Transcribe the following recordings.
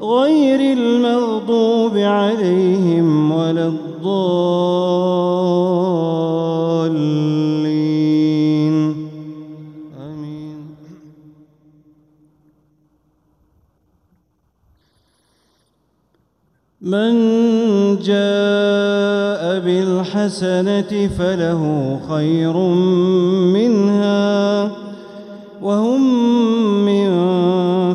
غير المغضوب عليهم ولا الضالين. آمين. من جاء بالحسنة فله خير منها وهم من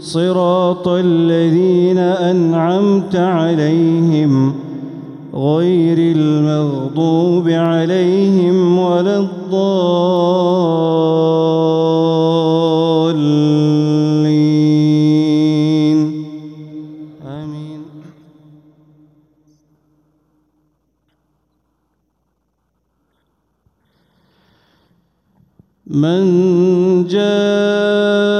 صراط الذين أنعمت عليهم غير المغضوب عليهم ولا الضالين. آمين. من جاء